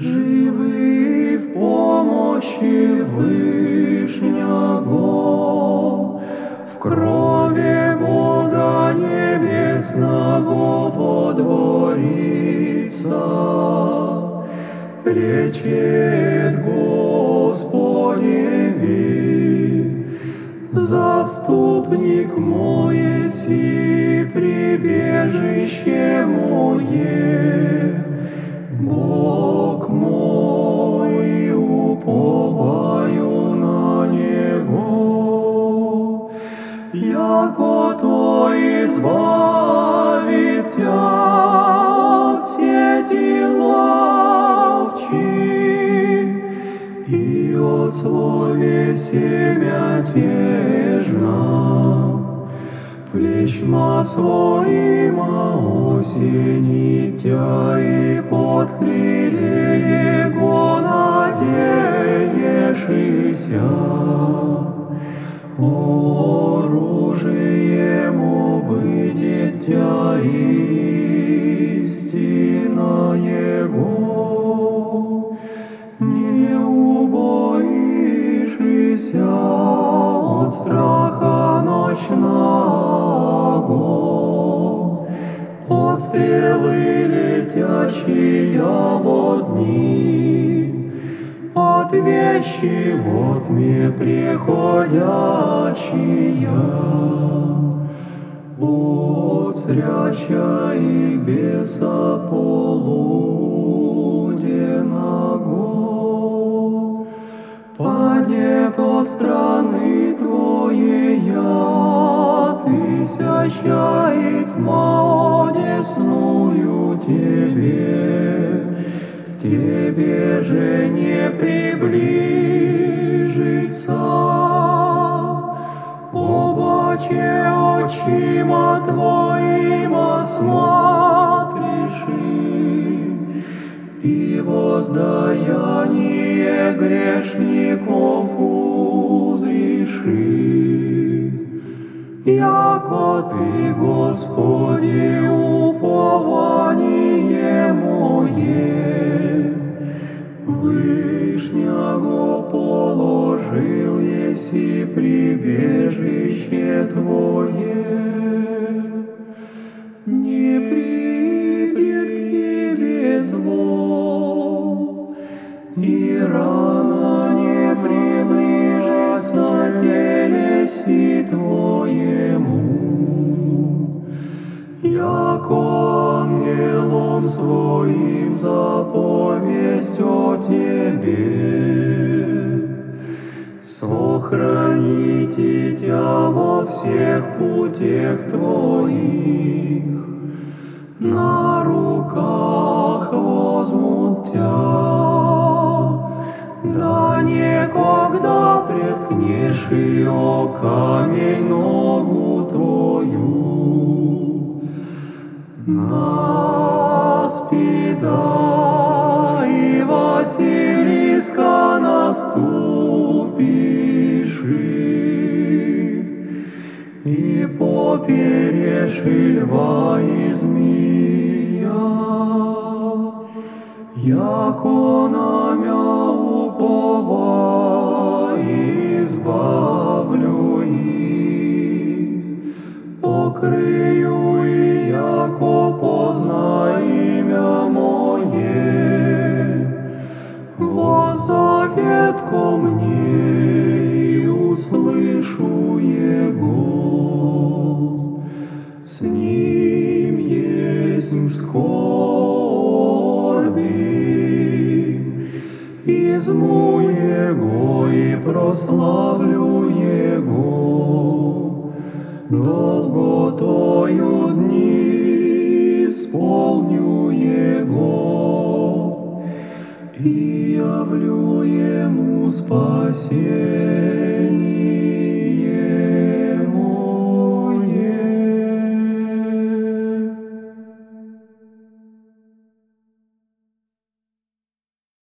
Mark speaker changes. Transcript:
Speaker 1: живи в помощи Вышнего, в крови Бога Небесного водворится. Речет Господеви, заступник мой, си прибежище мое, Бог мой, уповаю на Него, яко то избавит тебя от сети ловчи и от словеся мятежна. Плечма своима осенитя и под крыле Его надеешься. Оружием будет тя истина Его. Не убоишься от страха ночного, стрелы летящие во дни, от вещи во тьме приходящие, от сряча и беса полуденного. Падет от страны Твоей тысяча и тьма одесную Тебе, Тебе же не приближится. Обаче очима Твоима смотришь и воздаяние грешников узриши. Яко Ты, Господи, упование мое, Вышнего положил еси прибежище Твое. Не припрет к Тебе зло, и рано не приближится телеси Твоему. Яко ангелом своим заповесть о Тебе, сохраните Тя во всех путях Твоих, на руках возьмут Тя, да некогда преткнешь ее камень ногу Твою. Наспида и Василиска наступишь, и поперешь и льва и змея, яко намя упова избавлю их, покрию и яко позна имя мое, воззовет ко мне и услышу его. С ним есть в скорби, изму его и прославлю его. Долготою дни исполню его и явлю ему спасение.